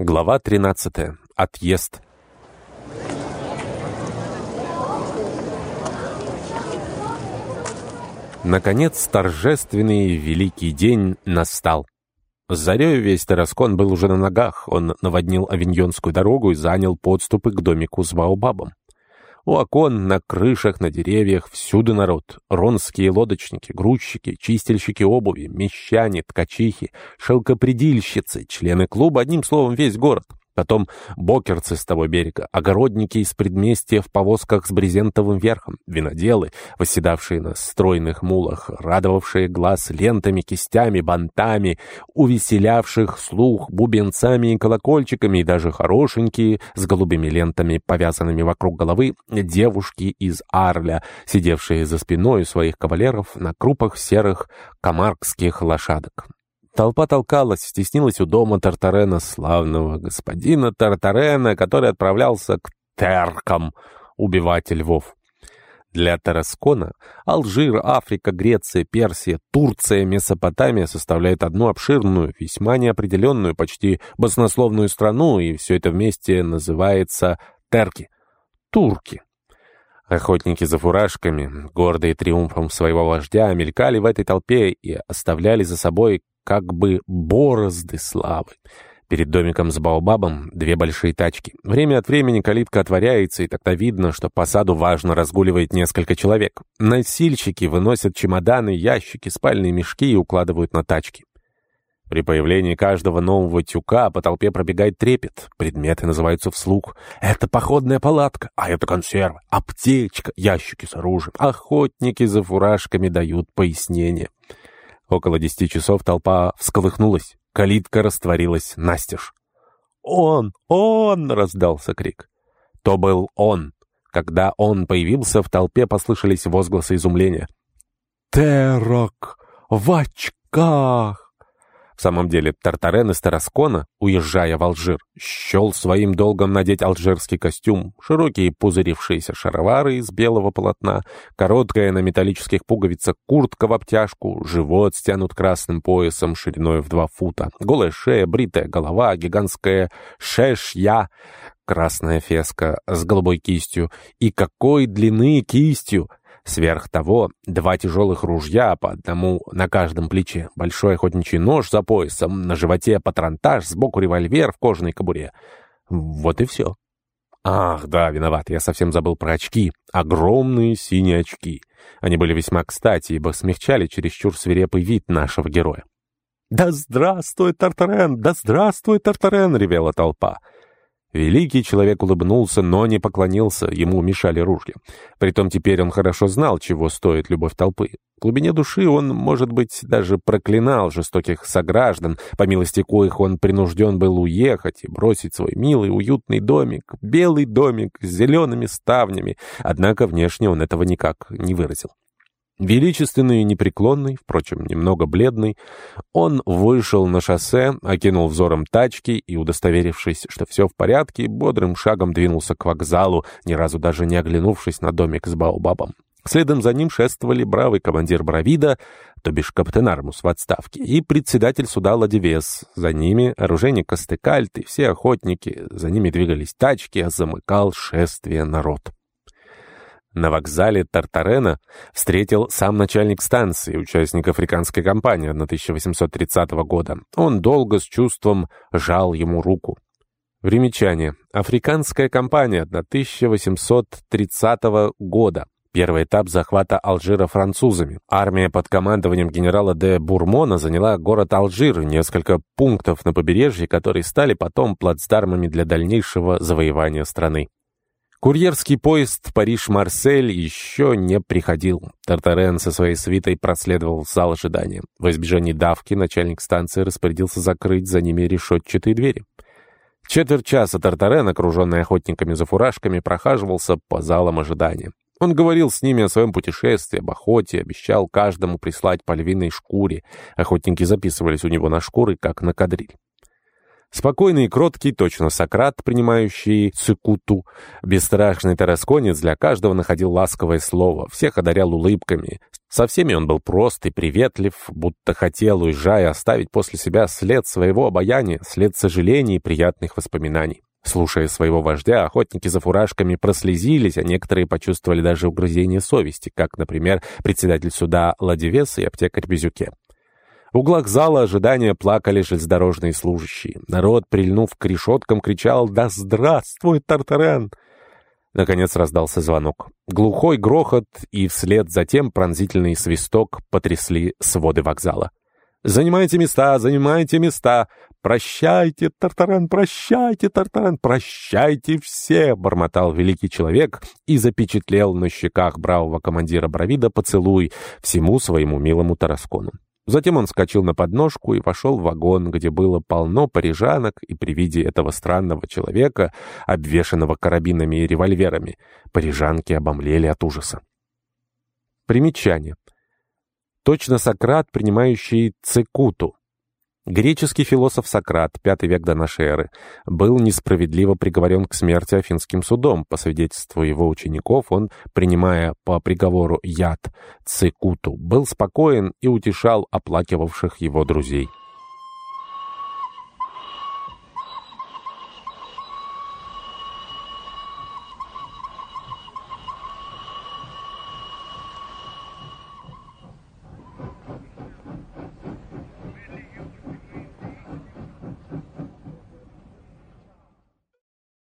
Глава 13. Отъезд. Наконец, торжественный великий день настал. С зарею весь Тараскон был уже на ногах. Он наводнил Авиньонскую дорогу и занял подступы к домику с Баобабом. У окон, на крышах, на деревьях, всюду народ. Ронские лодочники, грузчики, чистильщики обуви, мещане, ткачихи, шелкопредильщицы, члены клуба, одним словом, весь город. Потом бокерцы с того берега, огородники из предместья в повозках с брезентовым верхом, виноделы, восседавшие на стройных мулах, радовавшие глаз лентами, кистями, бантами, увеселявших слух бубенцами и колокольчиками, и даже хорошенькие, с голубыми лентами, повязанными вокруг головы, девушки из Арля, сидевшие за спиной своих кавалеров на крупах серых комаркских лошадок. Толпа толкалась, стеснилась у дома Тартарена, славного господина Тартарена, который отправлялся к теркам убивать львов. Для Тараскона Алжир, Африка, Греция, Персия, Турция, Месопотамия составляют одну обширную, весьма неопределенную, почти баснословную страну, и все это вместе называется Терки, турки. Охотники за фуражками, гордые триумфом своего вождя, мелькали в этой толпе и оставляли за собой как бы борозды славы. Перед домиком с Баобабом две большие тачки. Время от времени калитка отворяется, и тогда видно, что по саду важно разгуливает несколько человек. Носильщики выносят чемоданы, ящики, спальные мешки и укладывают на тачки. При появлении каждого нового тюка по толпе пробегает трепет. Предметы называются вслух. Это походная палатка, а это консервы, аптечка, ящики с оружием. Охотники за фуражками дают пояснения. Около десяти часов толпа всколыхнулась. Калитка растворилась настежь. «Он! Он!» — раздался крик. То был он. Когда он появился, в толпе послышались возгласы изумления. «Терок! В очках!» В самом деле, Тартарен из Тараскона, уезжая в Алжир, счел своим долгом надеть алжирский костюм, широкие пузырившиеся шаровары из белого полотна, короткая на металлических пуговицах куртка в обтяжку, живот стянут красным поясом шириной в два фута, голая шея, бритая голова, гигантская шешья, красная феска с голубой кистью. И какой длины кистью! Сверх того, два тяжелых ружья по одному на каждом плече, большой охотничий нож за поясом, на животе патронтаж, сбоку револьвер в кожаной кобуре. Вот и все. Ах, да, виноват, я совсем забыл про очки. Огромные синие очки. Они были весьма кстати, ибо смягчали чересчур свирепый вид нашего героя. «Да здравствуй, Тартарен! Да здравствуй, Тартарен!» — ревела толпа. Великий человек улыбнулся, но не поклонился, ему мешали ружья. Притом теперь он хорошо знал, чего стоит любовь толпы. В глубине души он, может быть, даже проклинал жестоких сограждан, по милости коих он принужден был уехать и бросить свой милый уютный домик, белый домик с зелеными ставнями, однако внешне он этого никак не выразил. Величественный и непреклонный, впрочем, немного бледный, он вышел на шоссе, окинул взором тачки и, удостоверившись, что все в порядке, бодрым шагом двинулся к вокзалу, ни разу даже не оглянувшись на домик с Баобабом. Следом за ним шествовали бравый командир Бравида, то бишь капитан Армус в отставке, и председатель суда Ладивес. За ними оружейник Костыкальт и все охотники. За ними двигались тачки, а замыкал шествие народ. На вокзале Тартарена встретил сам начальник станции, участник африканской кампании 1830 года. Он долго с чувством жал ему руку. Примечание. Африканская кампания 1830 года. Первый этап захвата Алжира французами. Армия под командованием генерала де Бурмона заняла город Алжир, несколько пунктов на побережье, которые стали потом плацдармами для дальнейшего завоевания страны. Курьерский поезд Париж-Марсель еще не приходил. Тартарен со своей свитой проследовал в зал ожидания. В избежании давки начальник станции распорядился закрыть за ними решетчатые двери. Четверть часа Тартарен, окруженный охотниками за фуражками, прохаживался по залам ожидания. Он говорил с ними о своем путешествии, об охоте, обещал каждому прислать по львиной шкуре. Охотники записывались у него на шкуры, как на кадриль. Спокойный и кроткий, точно Сократ, принимающий цикуту. Бесстрашный тарасконец для каждого находил ласковое слово, всех одарял улыбками. Со всеми он был прост и приветлив, будто хотел, уезжая, оставить после себя след своего обаяния, след сожалений и приятных воспоминаний. Слушая своего вождя, охотники за фуражками прослезились, а некоторые почувствовали даже угрызение совести, как, например, председатель суда Ладивес и аптекарь Безюке. В углах зала ожидания плакали железнодорожные служащие. Народ, прильнув к решеткам, кричал «Да здравствует Тартарен!». Наконец раздался звонок. Глухой грохот и вслед затем пронзительный свисток потрясли своды вокзала. «Занимайте места, занимайте места! Прощайте, Тартарен, прощайте, Тартарен, прощайте все!» — бормотал великий человек и запечатлел на щеках бравого командира Бравида поцелуй всему своему милому Тараскону. Затем он скочил на подножку и пошел в вагон, где было полно парижанок, и при виде этого странного человека, обвешанного карабинами и револьверами, парижанки обомлели от ужаса. Примечание. Точно Сократ, принимающий цикуту. Греческий философ Сократ, V век до нашей эры, был несправедливо приговорен к смерти Афинским судом. По свидетельству его учеников, он, принимая по приговору яд цикуту, был спокоен и утешал оплакивавших его друзей.